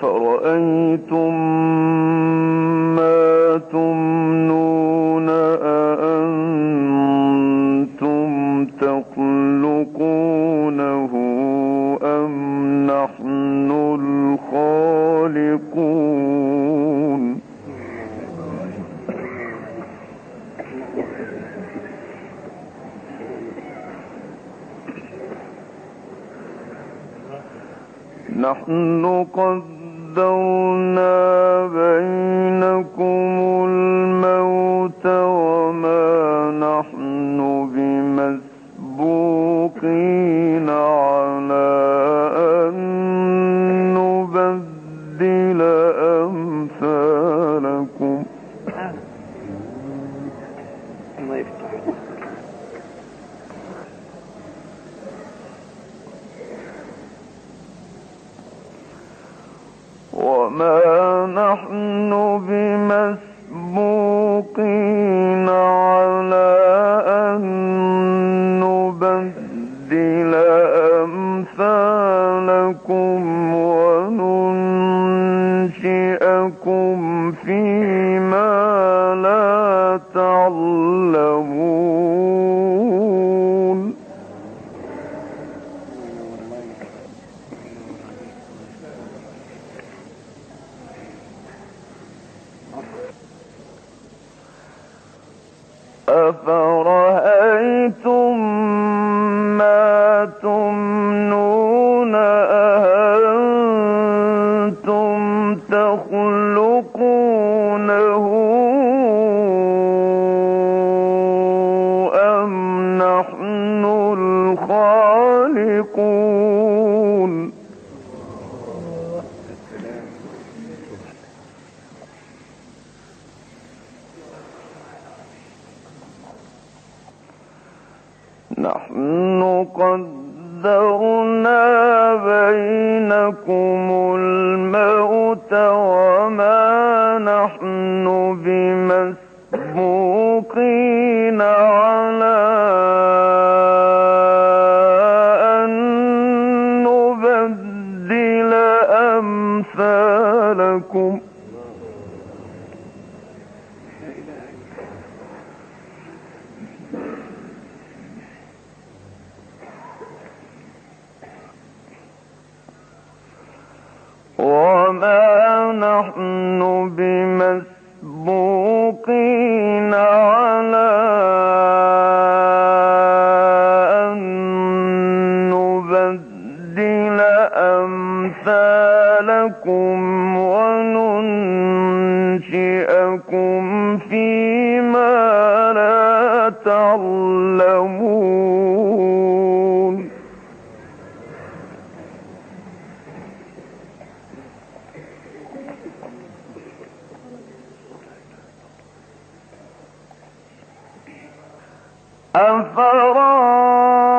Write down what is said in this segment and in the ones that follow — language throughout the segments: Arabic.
أفرأيتم ما تمنون أأنتم تخلقونه أم نحن الخالقون؟ نحن قدرنا وما نحن بمسبوقين على أن نبدل أمثالكم وننشئكم فيما تخلقونه نحن بمسبوقين على أن نبدل أمثالكم وننشئكم فيما لا تعلمون. أفرأيتم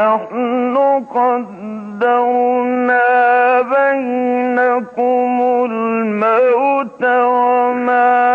نحن قدرنا بينكم الموت وما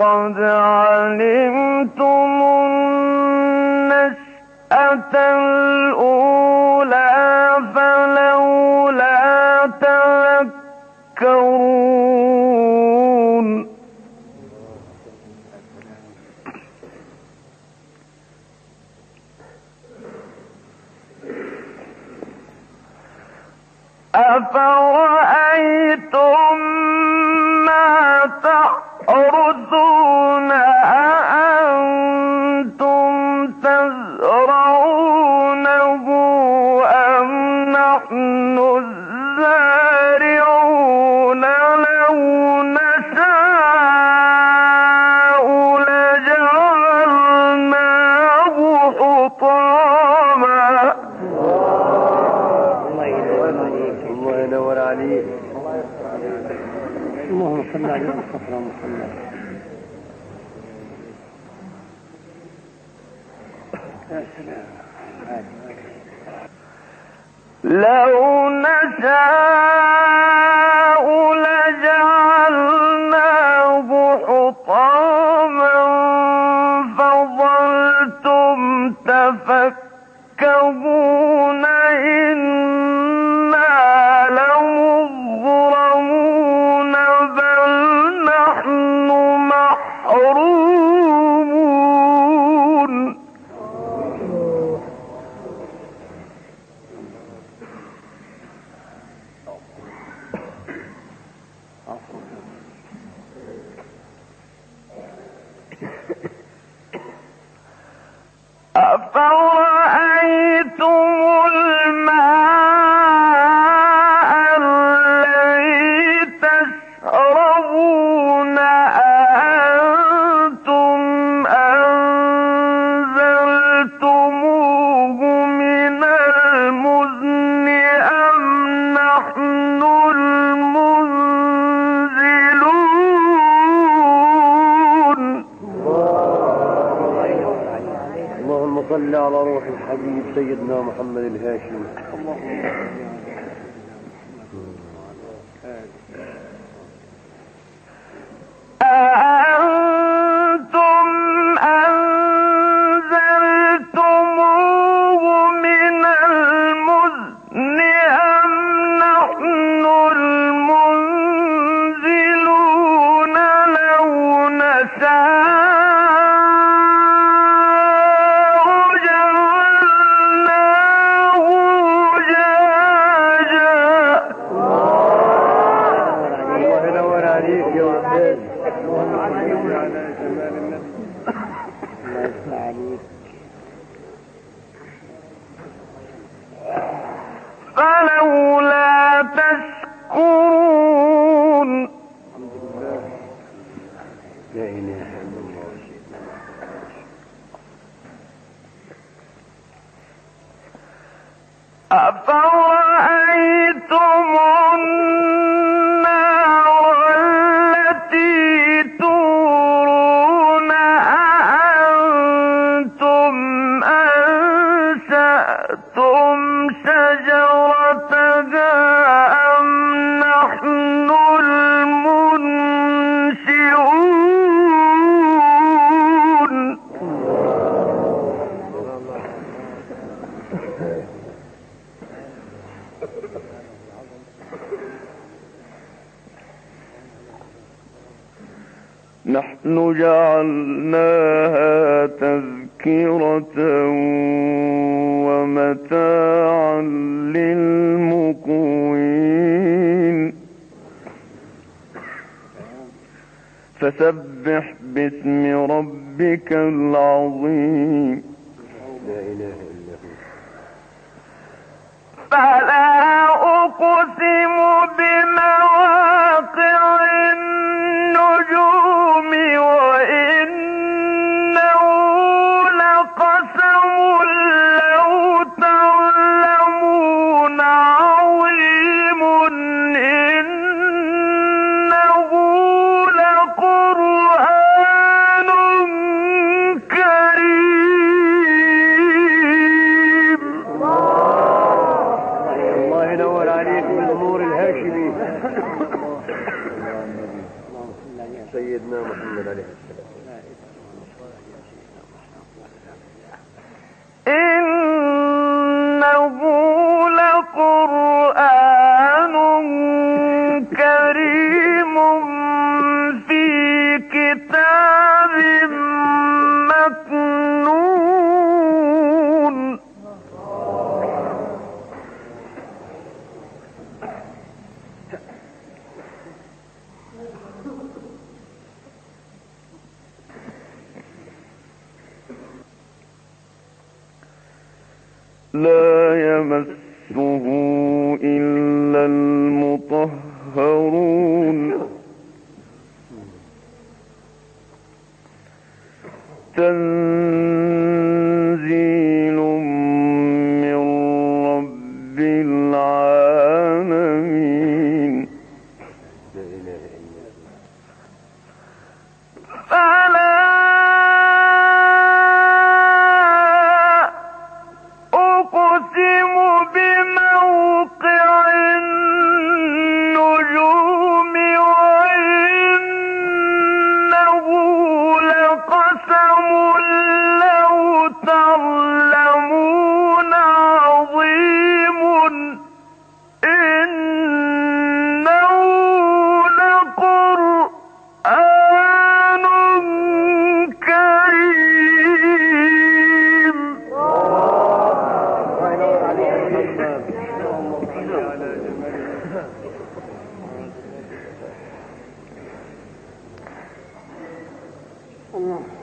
قد علمتم النشأة الأولى فلولا تذكرون. أفرأيتم ما تحرون لو know ربك العظيم. لا إله إلا هو. فلا أقسم بمواقع Yeah.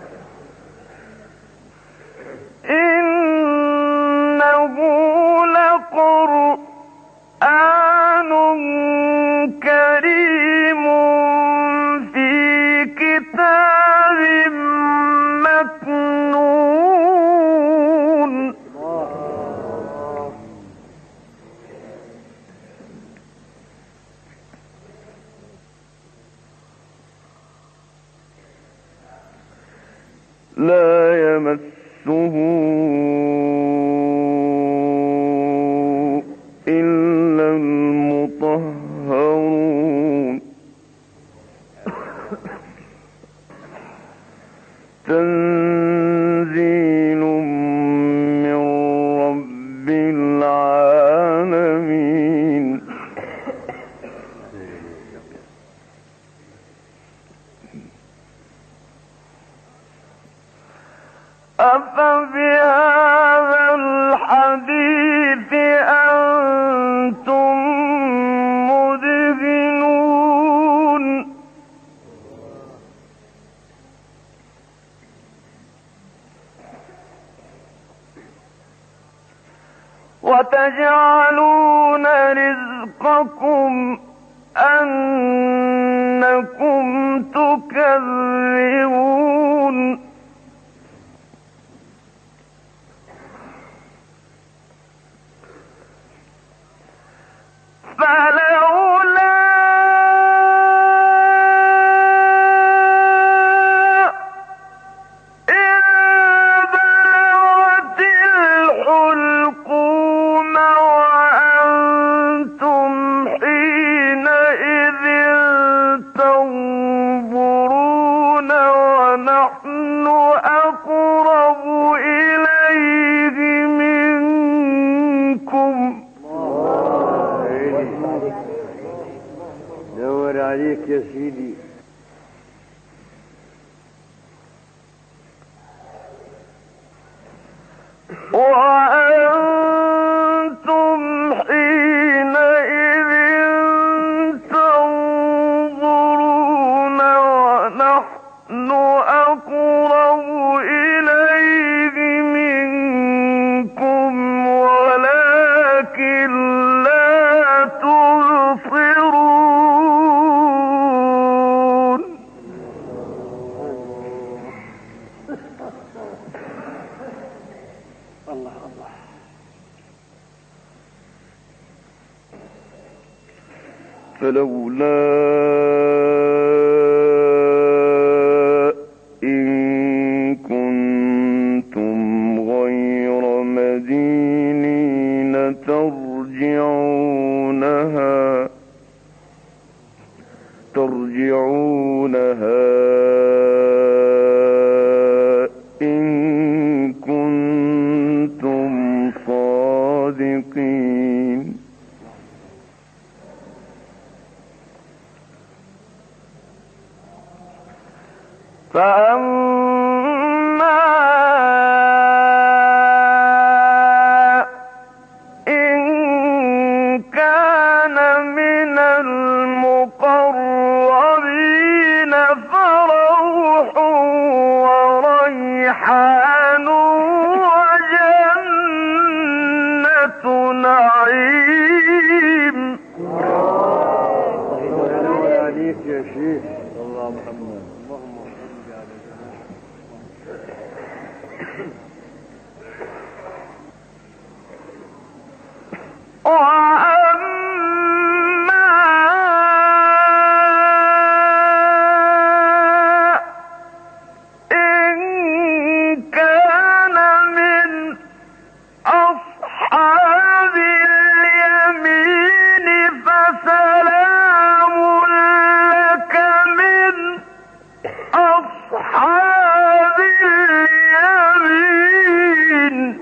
رزقكم أنكم تكذبون. فلولا نور عليك يا سيدي أصحاب اليمين.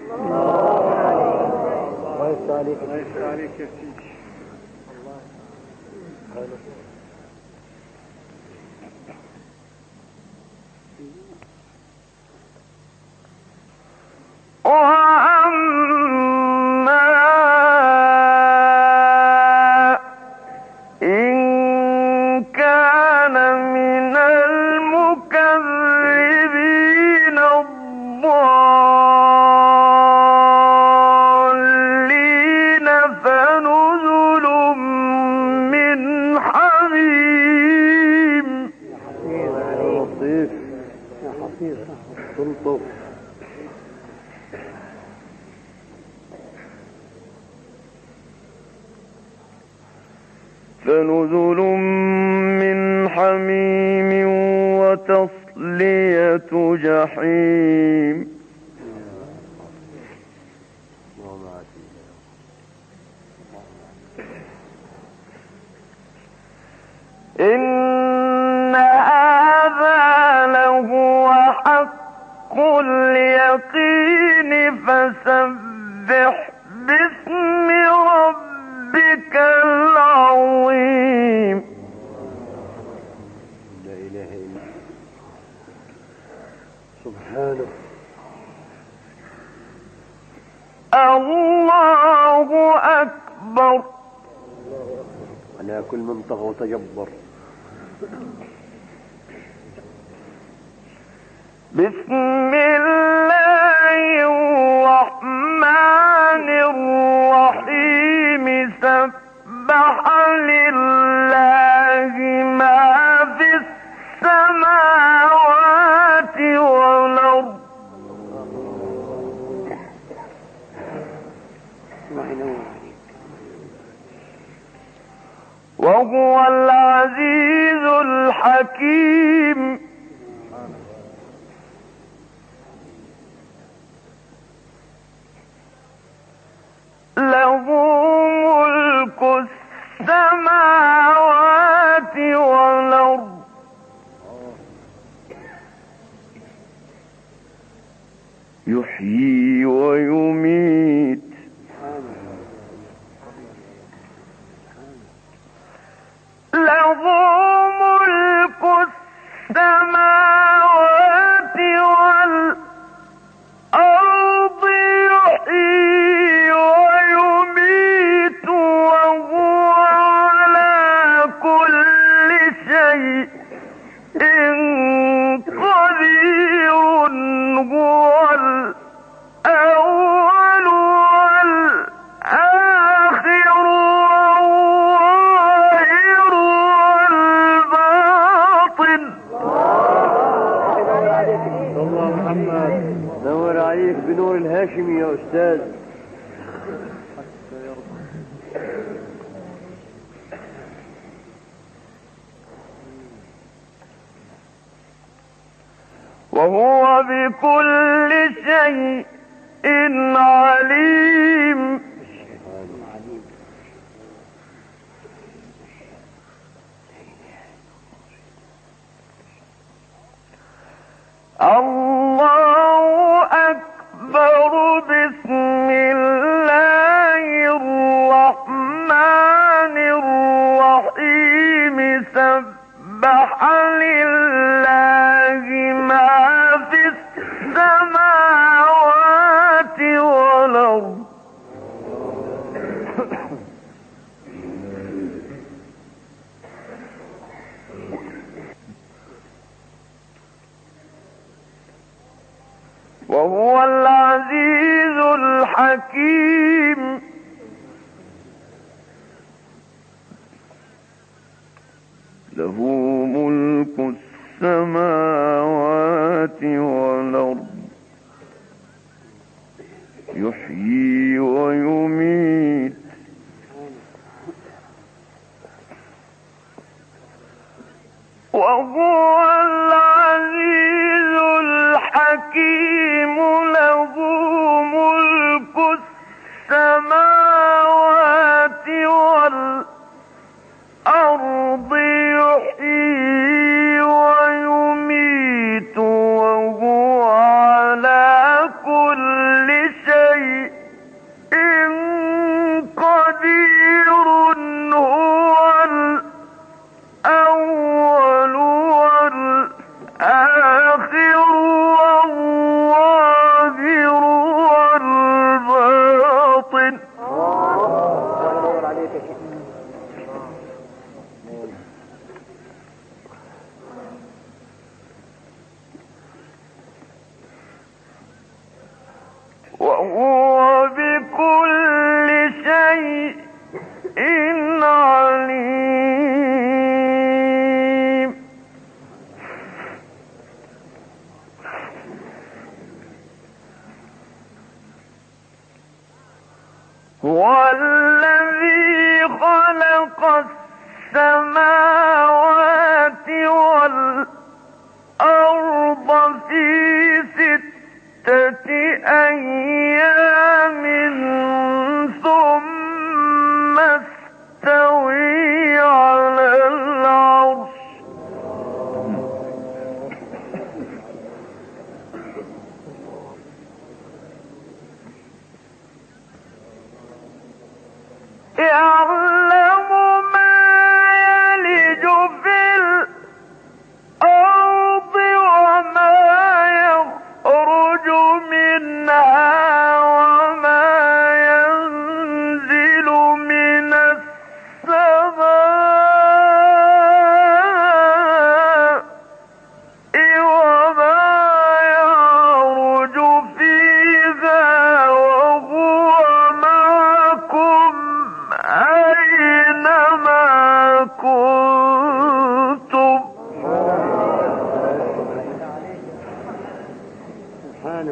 الله عليك. الله عليك يا سيدي طلطو فنزل من حميم وتصلية جحيم. الله أكبر. على كل من طغى وتجبر. بسم الله الرحمن الرحيم. سبح لله aquí. أستاذ. وهو بكل شيء عليم. وهو